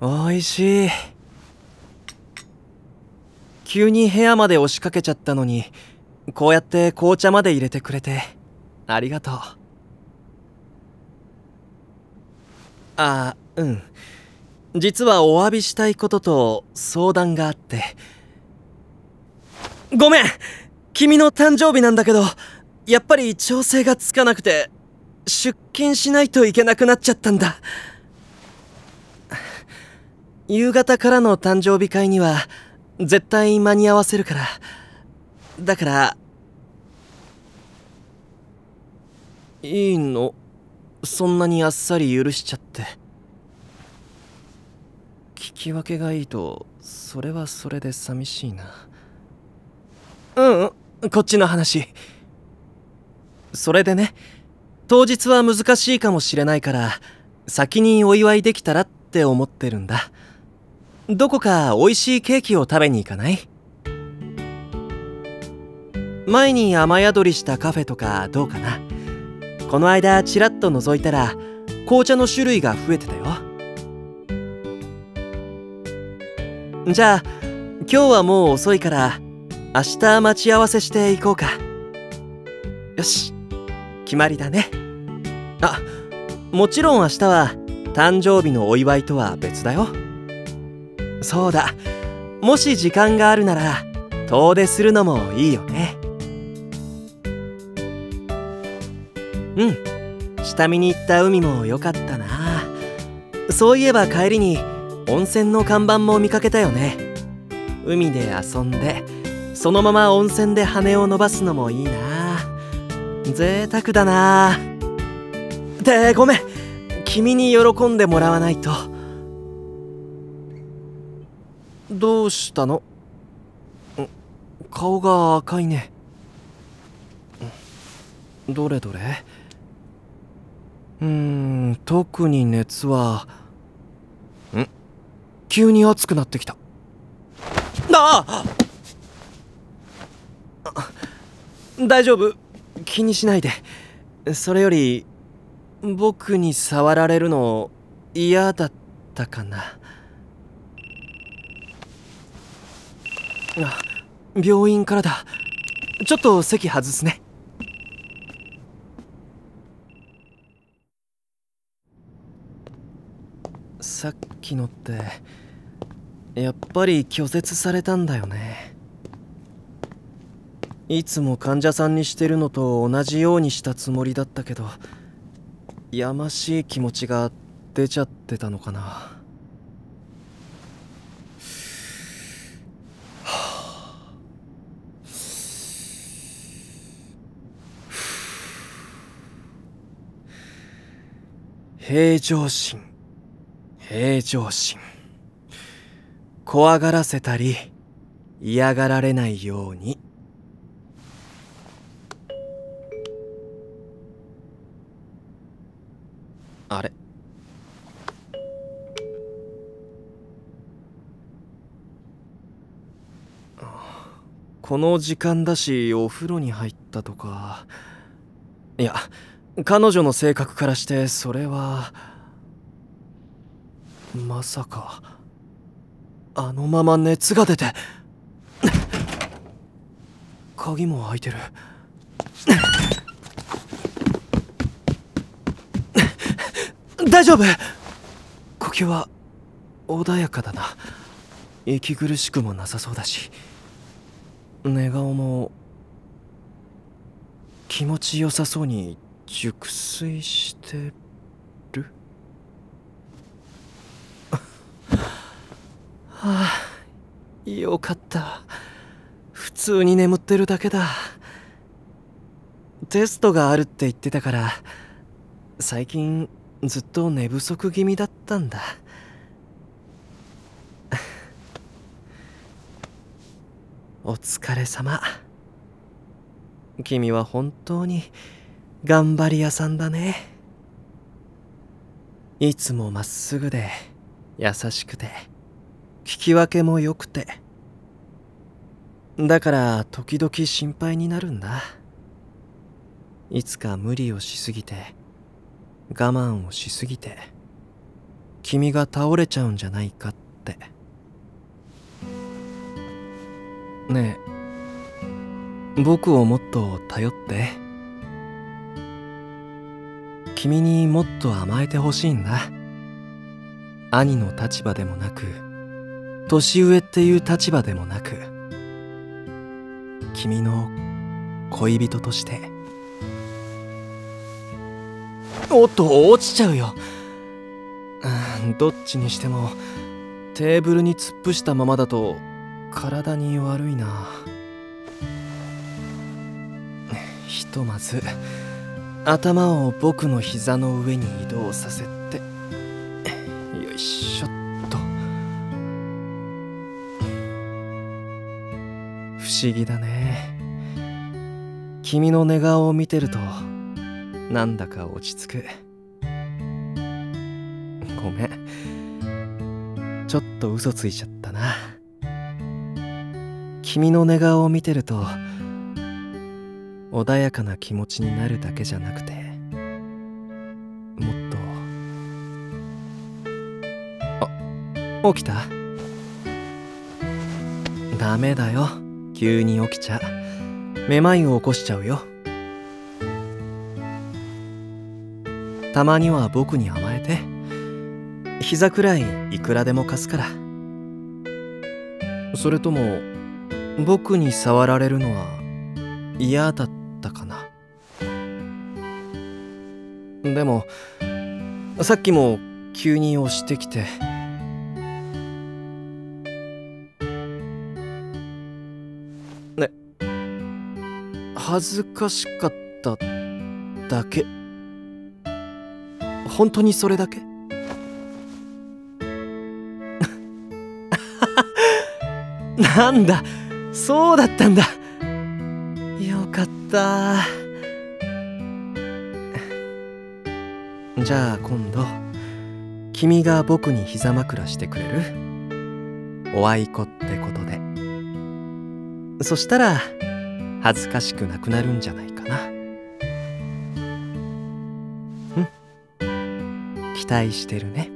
おいしい。急に部屋まで押しかけちゃったのにこうやって紅茶まで入れてくれてありがとう。あうん。実はお詫びしたいことと相談があって。ごめん。君の誕生日なんだけどやっぱり調整がつかなくて出勤しないといけなくなっちゃったんだ。夕方からの誕生日会には絶対間に合わせるから。だからいいの。そんなにあっさり許しちゃって。聞き分けがいいとそれはそれで寂しいな。うんうん。こっちの話。それでね。当日は難しいかもしれないから先にお祝いできたらって思ってるんだ。どこか美味しいケーキを食べに行かない？前に雨宿りしたカフェとかどうかな？この間ちらっと覗いたら紅茶の種類が増えてたよ。じゃあ今日はもう遅いから明日待ち合わせしていこうか。よし。決まりだね。あもちろん明日は誕生日のお祝いとは別だよ。そうだ。もし時間があるなら遠出するのもいいよね。うん。下見に行った海も良かったな。そういえば帰りに温泉の看板も見かけたよね。海で遊んでそのまま温泉で羽を伸ばすのもいいな。贅沢だな。ってごめん。君に喜んでもらわないと。どうしたの？顔が赤いね。どれどれ？うーん。特に熱は。ん。急に熱くなってきた。ああ！大丈夫？気にしないで。それより僕に触られるの嫌だったかな。あ病院からだ。ちょっと席外すね。さっきのってやっぱり拒絶されたんだよね。いつも患者さんにしてるのと同じようにしたつもりだったけどやましい気持ちが出ちゃってたのかな。平常心。平常心。怖がらせたり嫌がられないように。あれ。この時間だしお風呂に入ったとか。いや彼女の性格からしてそれはまさかあのまま熱が出て鍵も開いてる。大丈夫。呼吸は穏やかだな。息苦しくもなさそうだし。寝顔も気持ちよさそうに熟睡してる？は あよかった。普通に眠ってるだけだ。テストがあるって言ってたから最近ずっと寝不足気味だったんだ。お疲れ様。君は本当に頑張り屋さんだね。いつもまっすぐで優しくて聞き分けも良くて。だから時々心配になるんだ。いつか無理をしすぎて我慢をしすぎて君が倒れちゃうんじゃないかって。ねえ僕をもっと頼って。君にもっと甘えてほしいんだ。兄の立場でもなく年上っていう立場でもなく君の恋人として。おっと落ちちゃうよ。どっちにしてもテーブルに突っ伏したままだと体に悪いな。ひとまず頭を僕の膝の上に移動させて。よいしょっと。不思議だね。君の寝顔を見てるとなんだか落ち着く。ごめん。ちょっと嘘ついちゃったな。君の寝顔を見てると穏やかな気持ちになるだけじゃなくてもっと。あ起きた？ダメだよ。急に起きちゃ。めまいを起こしちゃうよ。たまには僕に甘えて。膝くらいいくらでも貸すから。それとも僕に触られるのは嫌だっでもさっきも急に押してきて。ね。恥ずかしかっただけ。本当にそれだけ？なんだ。そうだったんだ。よかった。じゃあ今度君が僕に膝枕してくれる？おあいこってことで。そしたら恥ずかしくなくなるんじゃないかな。うん？期待してるね。